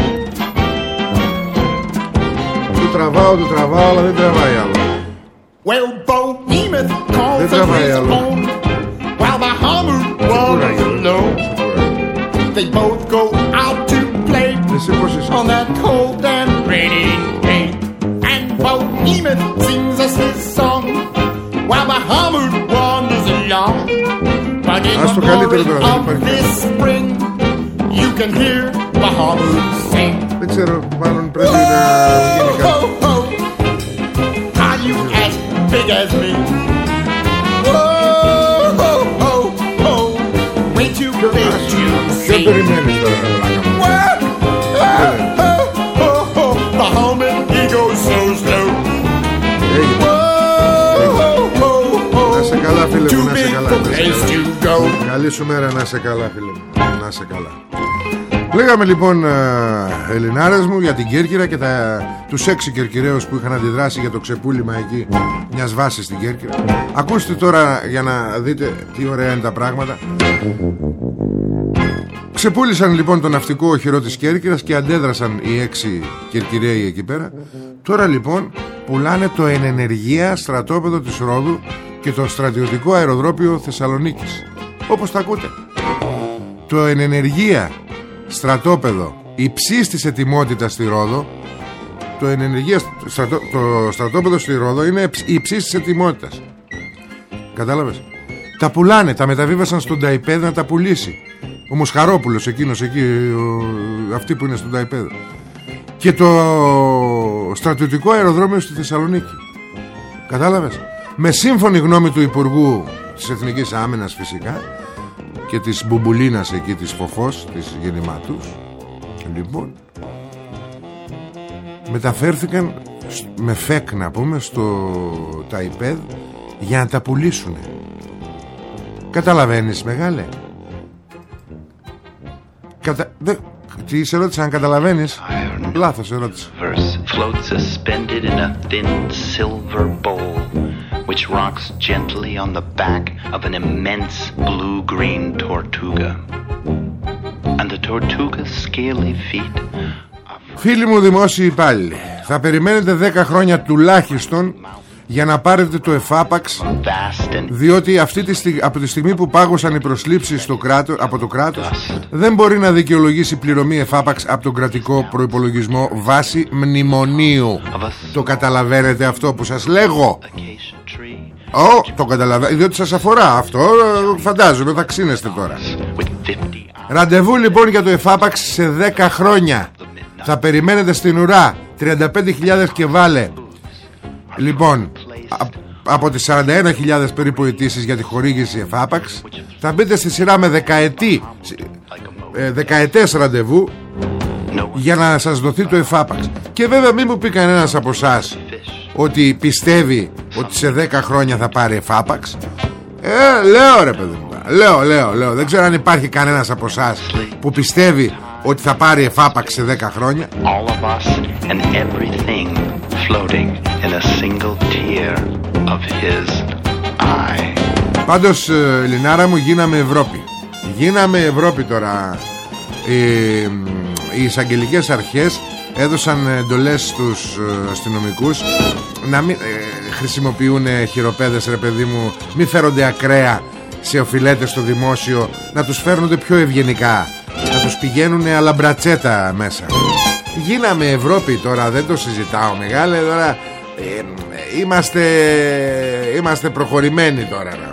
Του τραβάω, του τραβάω αλλά δεν τραβάει άλλο Well, Bo Nemeth calls up his phone while the Hummer was alone. They both go out to play on that cold and rainy day. And Bo Nemeth sings us his song while the Hummer wanders along. But in the morning of this spring, you can hear the Hummer sing. Δεν ξέρω, μάλλον πρέπει να big Να σε καλά φίλε, να σε καλά. Καλή σου μέρα, να σε καλά φίλε, να σε καλά. Λέγαμε λοιπόν ε, Ελληνάρες μου για την Κέρκυρα και τα, τους έξι Κερκυραίους που είχαν αντιδράσει για το ξεπούλημα εκεί μιας βάσης στην Κέρκυρα. Ακούστε τώρα για να δείτε τι ωραία είναι τα πράγματα. Ξεπούλησαν λοιπόν το ναυτικό οχυρό της Κέρκυρας και αντέδρασαν οι έξι Κερκυραίοι εκεί πέρα. Τώρα λοιπόν πουλάνε το ενενεργεία στρατόπεδο της Ρόδου και το στρατιωτικό αεροδρόπιο Θεσσαλονίκης. Όπως τα ακούτε. Το ενενεργεία στρατόπεδο. Υψής της ετοιμότητας στη Ρόδο. Το, ενεργεία, στρατό, το στρατόπεδο στη Ρόδο είναι υψής της ετοιμότητας. Κατάλαβες; Τα πουλάνε, τα μεταβίβασαν στον Ταϊπέδ να τα πουλήσει. Ο Μοσχαρόπουλος εκείνος εκεί ο, αυτοί που είναι στον Ταϊπέδ. Και το στρατιωτικό αεροδρόμιο στη Θεσσαλονίκη. Κατάλαβες; Με σύμφωνη γνώμη του Υπουργού της Εθνικής Άμυνας φυσικά και της μπουμπουλίνας εκεί της φοφός της γεννηματούς λοιπόν μεταφέρθηκαν με φεκ να πούμε στο Ταϊπέδ για να τα πουλήσουν. Καταλαβαίνεις μεγάλε; Κατα... Τι σε ρώτησα αν καταλαβαίνεις; Iron Λάθος ερώτηση verse. Floats suspended in a thin silver bowl, which rocks gently on the back of an immense blue green tortuga. And the tortuga's scaly feet are Φίλοι μου δημόσιοι υπάλληλοι Θα περιμένετε 10 χρόνια τουλάχιστον Για να πάρετε το εφάπαξ vast and Διότι αυτή τη στιγ- από τη στιγμή που πάγωσαν οι προσλήψεις στο κράτο, από το κράτος Δεν μπορεί να δικαιολογήσει πληρωμή εφάπαξ από τον κρατικό προϋπολογισμό Βάση μνημονίου. Of a Το καταλαβαίνετε αυτό που σας λέγω; Acacia tree Ω, το καταλαβαίνετε Διότι σας αφορά αυτό ε, Φαντάζομαι θα ξύνεστε τώρα. With 50 hours Ραντεβού λοιπόν για το εφάπαξ σε 10 χρόνια. Θα περιμένετε στην ουρά. 35.000 και βάλε. Λοιπόν α- Από τις 41.000 περίπου αιτήσεις για τη χορήγηση εφάπαξ Θα μπείτε στη σειρά με δεκαετή ε, Δεκαετές ραντεβού no Για να σας δοθεί το εφάπαξ. Και βέβαια μην μου πει κανένας από εσάς Ότι πιστεύει Ότι σε 10 χρόνια θα πάρει εφάπαξ. Ε λέω ρε παιδί μου Λέω λέω λέω. Δεν ξέρω αν υπάρχει κανένας από εσάς Που πιστεύει ότι θα πάρει εφάπαξ σε 10 χρόνια. All of us and everything floating in a single tear of his eye. Πάντως ε, Λινάρα μου γίναμε Ευρώπη. Γίναμε Ευρώπη τώρα. Ε, Οι εισαγγελικές αρχές Έδωσαν εντολές στους ε, αστυνομικούς Να μην ε, χρησιμοποιούν ε, χειροπέδες ρε παιδί μου Μην φέρονται ακραία σε οφειλέτες στο δημόσιο Να τους φέρνονται πιο ευγενικά Να τους πηγαίνουν αλαμπρατσέτα μέσα Γίναμε Ευρώπη τώρα Δεν το συζητάω μεγάλε τώρα ε, Είμαστε Είμαστε προχωρημένοι τώρα να.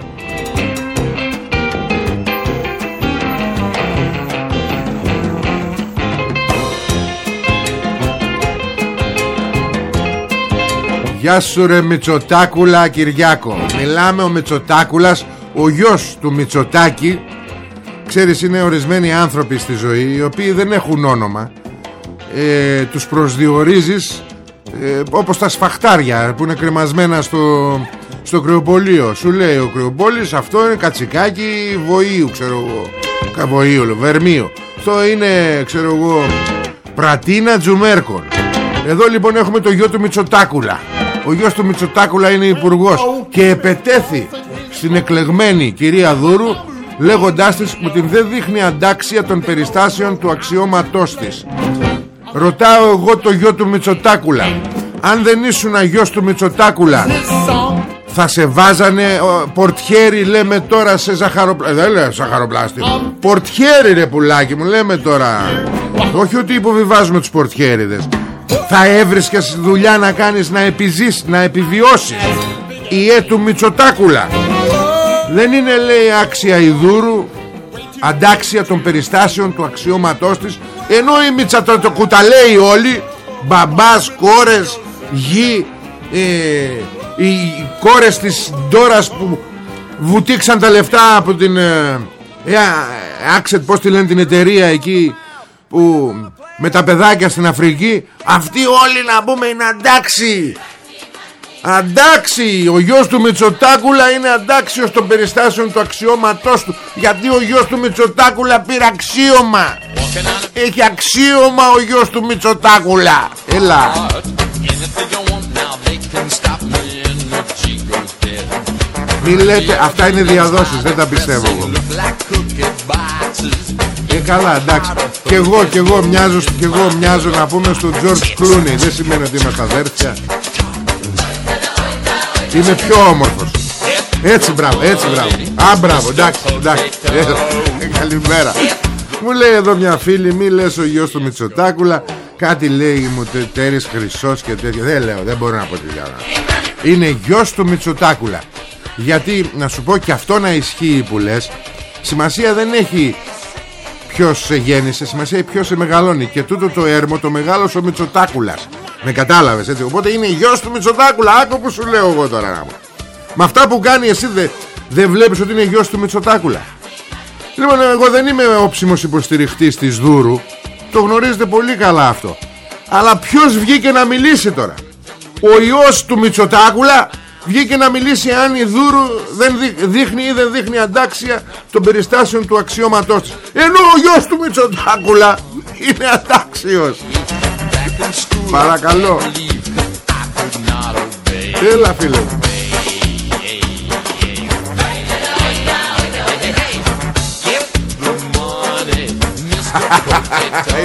Γεια σου ρε Μητσοτάκουλα Κυριάκο. Μιλάμε ο Μητσοτάκουλας Ο γιος του Μητσοτάκη. Ξέρεις είναι ορισμένοι άνθρωποι στη ζωή Οι οποίοι δεν έχουν όνομα ε, Τους προσδιορίζεις ε, Όπως τα σφαχτάρια Που είναι κρεμασμένα στο, στο κρεοπολείο. Σου λέει ο κρεοπόλης Αυτό είναι κατσικάκι βοήου Ξέρω εγώ. Κα- Βοήου λέω, Βερμίου Αυτό είναι ξέρω εγώ Πρατίνα Τζουμέρκον Εδώ λοιπόν έχουμε το γιο του Μητσοτάκουλα. Ο γιος του Μητσοτάκουλα είναι υπουργός Και επετέθη στην εκλεγμένη κυρία Δούρου Λέγοντάς της ότι δεν δείχνει αντάξια των περιστάσεων του αξιώματός της Ρωτάω εγώ το γιο του Μητσοτάκουλα. Αν δεν ήσουν γιος του Μητσοτάκουλα θα σε βάζανε ο, πορτιέρι λέμε τώρα σε ζαχαροπλάστη Δεν λέω ζαχαροπλάστη. Πορτιέρι ρε πουλάκι μου λέμε τώρα. Όχι ότι υποβιβάζουμε τους πορτιέριδες. Θα έβρισκες δουλειά να κάνεις να επιζήσεις Να επιβιώσεις. Η ε του Μητσοτάκουλα. Δεν είναι λέει άξια Ιδούρου Αντάξια των περιστάσεων του αξιώματός της Ενώ οι Μητσατοκουταλέοι όλοι Μπαμπάς, κόρες, γη ε, οι κόρες της Ντόρας που βουτήξαν τα λεφτά από την ε, ε, Άξετ πως τη λένε την εταιρεία εκεί που με τα παιδάκια στην Αφρική αυτοί όλοι να πούμε είναι αντάξει Αντάξει Ο γιος του Μητσοτάκουλα είναι αντάξιος των περιστάσεων του αξιώματός του Γιατί ο γιος του Μητσοτάκουλα πήρε αξίωμα Έχει αξίωμα ο γιος του Μητσοτάκουλα Έλα Anything you want now, they can stop me. Energy goes dead. Μη λέτε αυτά είναι διαδόσεις Δεν τα πιστεύω εγώ Like cookie boxes. Ε καλά εντάξει Κι εγώ κι εγώ μοιάζω Κι εγώ μοιάζω να πούμε στον George Clooney Δεν σημαίνει ότι είμαστε αδέρφια Είμαι πιο όμορφος. Έτσι μπράβο έτσι μπράβο. Α μπράβο εντάξει εντάξει. Ε, Καλημέρα. Μου λέει εδώ μια φίλη Μη λες ο γιος του Μητσοτάκουλα. Κάτι λέει μου τε- τέρης χρυσός και τέτοια Δεν λέω δεν μπορώ να πω τι λέω Είναι γιος του Μητσοτάκουλα. Γιατί να σου πω και αυτό να ισχύει που λες Σημασία δεν έχει Ποιος σε γέννησε, σημασία έχει ποιος σε μεγαλώνει. Και τούτο το έρμο το μεγάλωσε ο Μητσοτάκουλας. Με κατάλαβες έτσι. Οπότε είναι γιος του Μητσοτάκουλα. Άκου που σου λέω εγώ τώρα. να μου. Με αυτά που κάνει εσύ δεν δε βλέπεις ότι είναι γιος του Μητσοτάκουλα. Λοιπόν, εγώ δεν είμαι όψιμο υποστηριχτής της Δούρου. Το γνωρίζετε πολύ καλά αυτό. Αλλά ποιος βγήκε να μιλήσει τώρα; Ο ιός του Μητσοτάκουλα Βγήκε να μιλήσει αν η Δούρου δεν δείχνει ή δεν δείχνει αντάξια των περιστάσεων του αξιώματός της. Ενώ ο γιος του Μητσοτάκουλα είναι αντάξιος. Παρακαλώ. Έλα φίλε.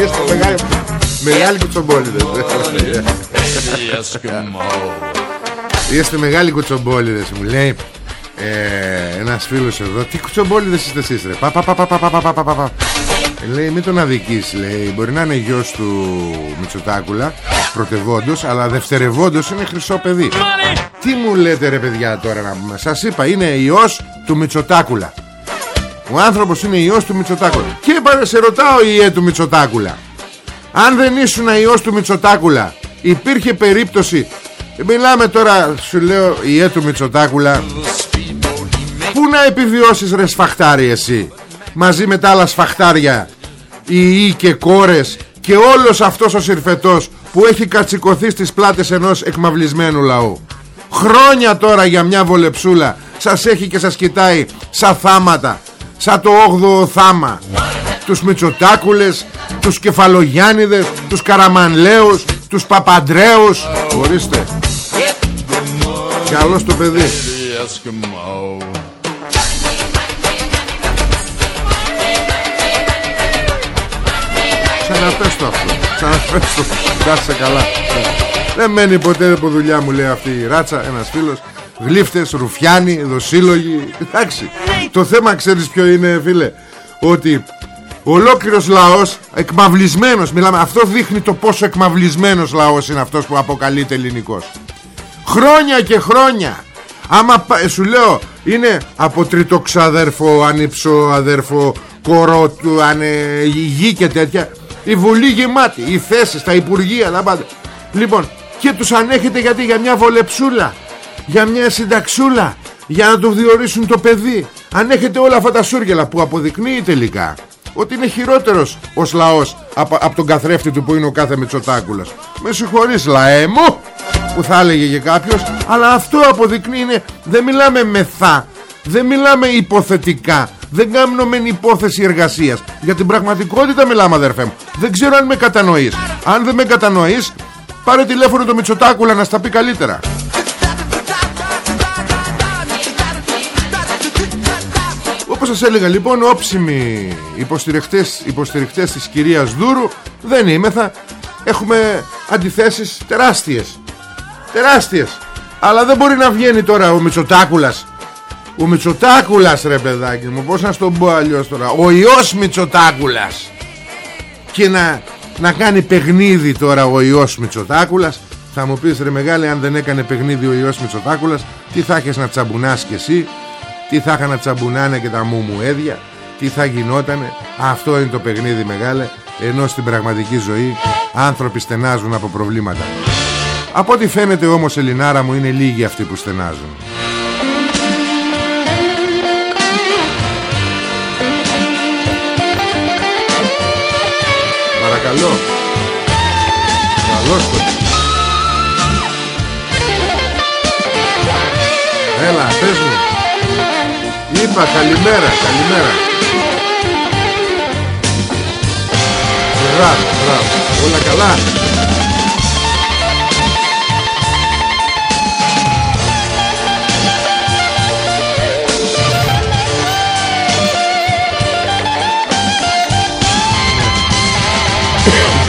Είστε μεγάλη, μεγάλη κουτσομπόλιδες Είστε μεγάλοι κουτσομπόλιδες μου λέει ε, Ένας φίλος εδώ Τι κουτσομπόλιδες είστε εσείς ρε πα, πα, πα, πα, πα, πα, πα, πα, πα. Λέει μην τον αδικείς λέει. Μπορεί να είναι γιος του Μητσοτάκουλα Πρωτευόντος Αλλά δευτερευόντος είναι χρυσό παιδί. Τι μου λέτε ρε παιδιά τώρα να πούμε; Σας είπα είναι ιός του Μητσοτάκουλα. Ο άνθρωπος είναι ιός του Μητσοτάκουλα. Και είπα σε ρωτάω ιέ του Μητσοτάκουλα. Αν δεν ήσουν ιός του Μητσοτάκουλα Υπήρχε περίπτωση Μιλάμε τώρα σου λέω ιέ του Μητσοτάκουλα. Πού να επιβιώσεις ρε σφαχτάρι εσύ; Μαζί με τα άλλα σφαχτάρια Οι ή και κόρες Και όλος αυτός ο συρφετός Που έχει κατσικωθεί στις πλάτες ενός εκμαυλισμένου λαού. Χρόνια τώρα για μια βολεψούλα Σας έχει και σας κοιτάει Σαν θάματα σαν το 8ο θάμα. Τους Μητσοτάκουλες τους Κεφαλογιάννηδες τους Καραμανλέους τους Παπαντρέους. Ορίστε. Καλώς το παιδί Ξαναπες το αυτό. Ξαναπες το. Κάτσε καλά. Δεν μένει ποτέ από δουλειά μου λέει αυτή η ράτσα Ένας φίλος. Γλύφτες, ρουφιάνοι, δοσύλλογοι. Εντάξει. Το θέμα ξέρεις ποιο είναι φίλε; Ότι ολόκληρος λαός Εκμαυλισμένος. Μιλάμε αυτό δείχνει το πόσο εκμαυλισμένος λαός Είναι αυτός που αποκαλείται ελληνικός. Χρόνια και χρόνια. Άμα σου λέω Είναι από τριτοξαδέρφο Ανυψό αδέρφο Κορό του ανε, γη και τέτοια Η βουλή γεμάτη Οι θέσεις, τα υπουργεία τα πάντα. Λοιπόν και τους ανέχεται γιατί για μια βολεψούλα για μια συνταξούλα για να του διορίσουν το παιδί. Αν έχετε όλα αυτά τα σούργελα που αποδεικνύει τελικά ότι είναι χειρότερος ως λαός από, από τον καθρέφτη του που είναι ο κάθε Μητσοτάκουλας. Με συγχωρείς λαέ μου που θα έλεγε και κάποιος αλλά αυτό αποδεικνύει είναι, δεν μιλάμε μεθά δεν μιλάμε υποθετικά δεν κάνουμε υπόθεση εργασίας. Για την πραγματικότητα μιλάμε αδερφέ μου. Δεν ξέρω αν με κατανοείς. Αν δεν με κατανοείς πάρε τηλέφωνο το Μητσοτάκουλα να στα πει καλύτερα. Όπως σας έλεγα λοιπόν όψιμοι υποστηριχτές, υποστηριχτές της κυρίας Δούρου δεν είμεθα Έχουμε αντιθέσεις τεράστιες. Τεράστιες. Αλλά δεν μπορεί να βγαίνει τώρα ο Μητσοτάκουλας Ο Μητσοτάκουλας ρε παιδάκι μου Πώς να στον πω αλλιώς τώρα. Ο Υιός Μητσοτάκουλας. Και να, να κάνει παιχνίδι τώρα ο Υιός Μητσοτάκουλας. Θα μου πεις ρε μεγάλη αν δεν έκανε παιχνίδι ο Υιός Μητσοτάκουλας Τι θα έχεις να τσαμπουνάς κι εσύ τι θα είχαν να τσαμπουνάνε και τα μου μου έδια τι θα γινότανε. Αυτό είναι το παιχνίδι μεγάλε ενώ στην πραγματική ζωή άνθρωποι στενάζουν από προβλήματα. Από ό,τι φαίνεται όμως Ελληνάρα μου είναι λίγοι αυτοί που στενάζουν Παρακαλώ Καλώς το Έλα πες μου Είπα καλημέρα, καλημέρα. Μπράβο, μπράβο. Όλα καλά.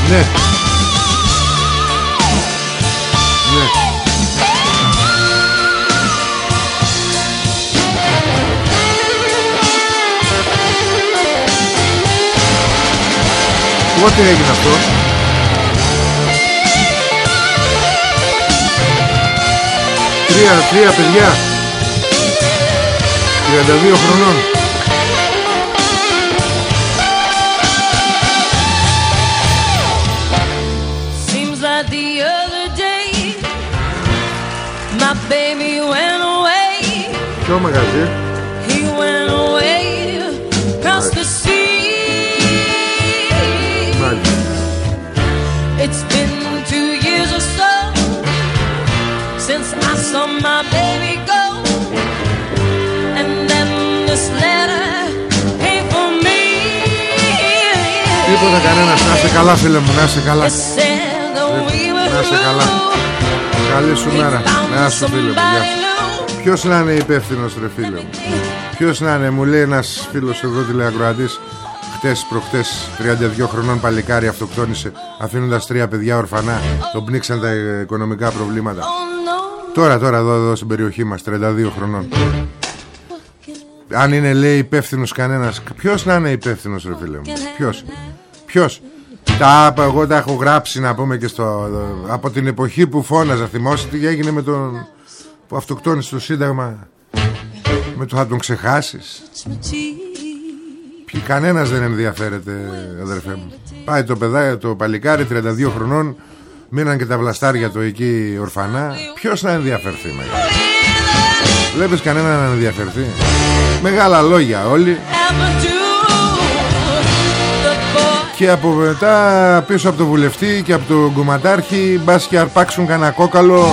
Ναι. Πότε έγινε αυτό; Τρία, τρία παιδιά. 32 χρονών Então, Magazine. He went away across the sea. It's been two years or so since I saw my baby go. And then this letter came for me. Τίποτα κανένα. Να είσαι καλά, φίλε μου. Να είσαι καλά. Να είσαι καλά. Καλή σου μέρα. Να φίλε μου. Ποιος να είναι υπεύθυνος ρε φίλε μου; Ποιος να είναι; Μου λέει ένας φίλος εδώ τηλεακροατής Χτες προχτές 32 χρονών παλικάρι αυτοκτόνησε Αφήνοντας τρία παιδιά ορφανά. Τον πνίξαν τα οικονομικά προβλήματα. Τώρα τώρα εδώ, εδώ στην περιοχή μας 32 χρονών. Αν είναι λέει υπεύθυνος κανένας Ποιος να είναι υπεύθυνος ρε φίλε μου; Ποιος; Ποιος; Τα, εγώ τα έχω γράψει να πούμε και στο Από την εποχή που φώναζα Θυμόσαι τι έγινε με τον Που αυτοκτόνησε το σύνταγμα Με το θα τον ξεχάσεις Κανένας δεν ενδιαφέρεται αδερφέ μου. Πάει το παιδάκι το παλικάρι 32 χρονών Μείναν και τα βλαστάρια του εκεί ορφανά. Ποιος να ενδιαφερθεί μεγάλο Βλέπεις κανένα να ενδιαφερθεί; Μεγάλα λόγια όλοι. Και από μετά πίσω από το βουλευτή και από τον κομματάρχη Μπας και αρπάξουν κανένα κόκαλο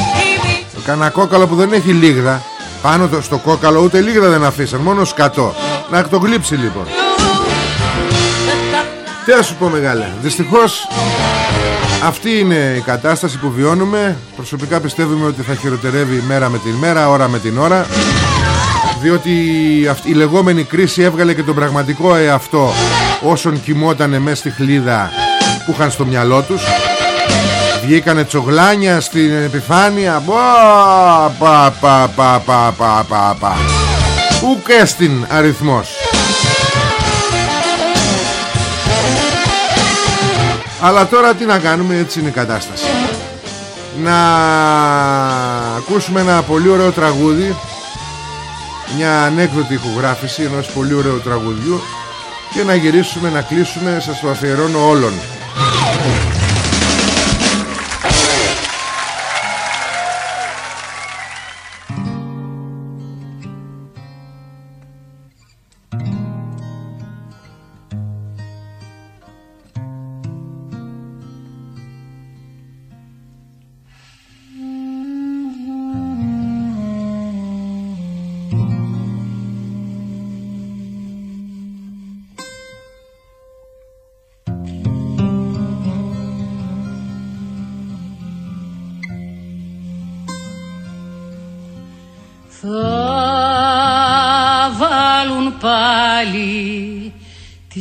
Κανένα κόκαλο που δεν έχει λίγδα Πάνω στο κόκαλο ούτε λίγδα δεν αφήσαν Μόνο σκατό. Να το γλύψει λοιπόν. Τι να σου πω μεγάλε. Δυστυχώς αυτή είναι η κατάσταση που βιώνουμε. Προσωπικά πιστεύουμε ότι θα χειροτερεύει μέρα με την μέρα, ώρα με την ώρα Διότι αυτή, η λεγόμενη κρίση έβγαλε και τον πραγματικό εαυτό Όσων κοιμότανε μέσα στη χλίδα που είχαν στο μυαλό τους Βγήκανε τσογλάνια στην επιφάνεια. Πα πα πα πα πα πα πα πα Ουκ έστιν αριθμός. Αλλά τώρα τι να κάνουμε έτσι είναι η κατάσταση. Να ακούσουμε ένα πολύ ωραίο τραγούδι. Μια ανέκδοτη ηχογράφηση ενός πολύ ωραίου τραγουδιού. Και να γυρίσουμε να κλείσουμε Σας το αφιερώνω όλων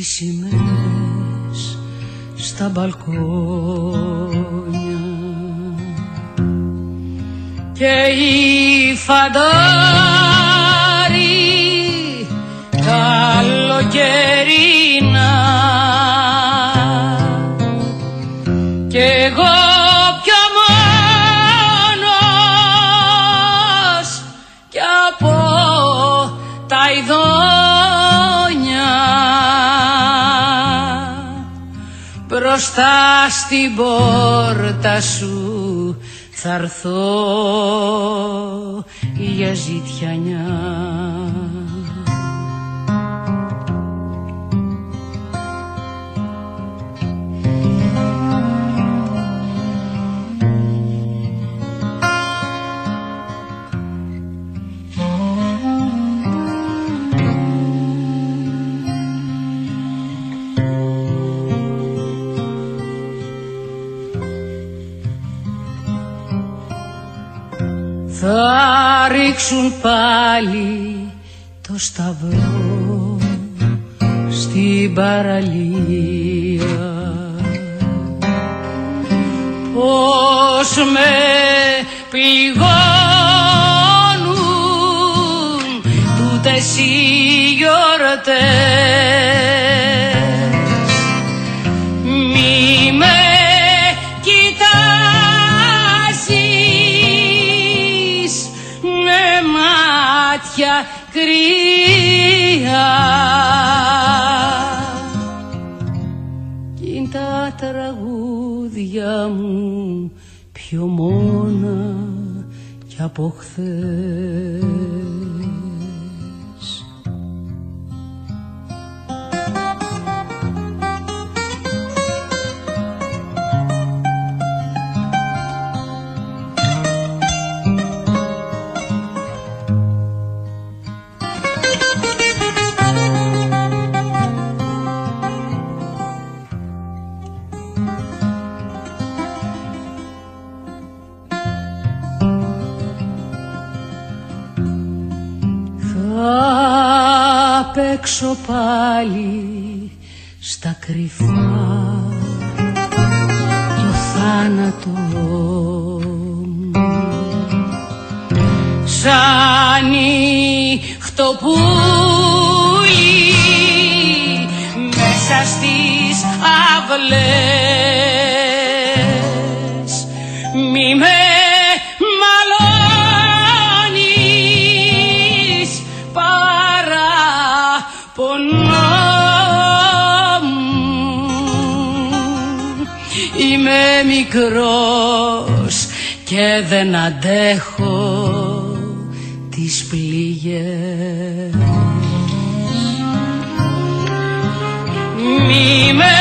τις σημαίες στα μπαλκόνια. Και η φαντάρι καλοκαιρίνα και εγώ μπροστά στην πόρτα σου θα έρθω για ζητιανιά θα ρίξουν πάλι το σταυρό στην παραλία. Πως με πληγώνουν τούτες οι γιορτές κρύα κι τα τραγούδια μου πιο μόνα κι από χθες τρέξω πάλι στα κρυφά. Το θάνατο μου. Σαν νυχτοπούλι μέσα στις αυλές μικρός και δεν αντέχω τις πληγές. Μη με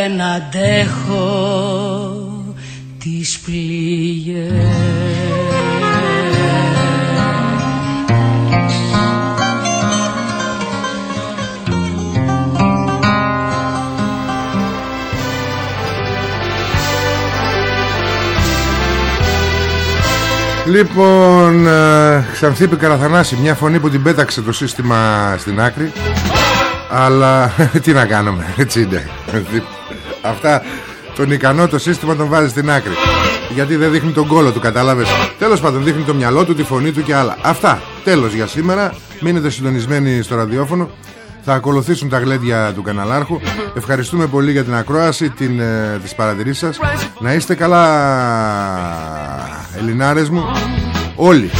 δεν αντέχω τις πληγές Λοιπόν, ε, Ξανθήπη Καραθανάση, μια φωνή που την πέταξε το σύστημα στην άκρη. Αλλά τι να κάνουμε, έτσι είναι. Αυτά τον ικανό το σύστημα τον βάζει στην άκρη. Γιατί δεν δείχνει τον κόλο του, κατάλαβες. Τέλος πάντων, δείχνει το μυαλό του, τη φωνή του και άλλα. Αυτά. Τέλος για σήμερα. Μείνετε συντονισμένοι στο ραδιόφωνο. Θα ακολουθήσουν τα γλέντια του καναλάρχου. Ευχαριστούμε πολύ για την ακρόαση, την, ε, τις παρατηρήσεις σας. Να είστε καλά, Ελληνάρες μου. Όλοι.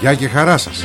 Γεια και χαρά σας.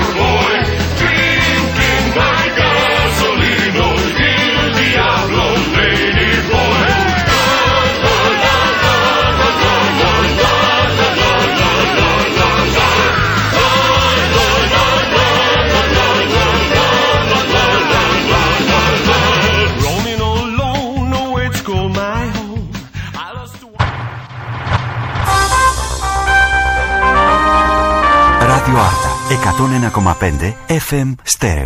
κατόνενα 0,5 FM Στέο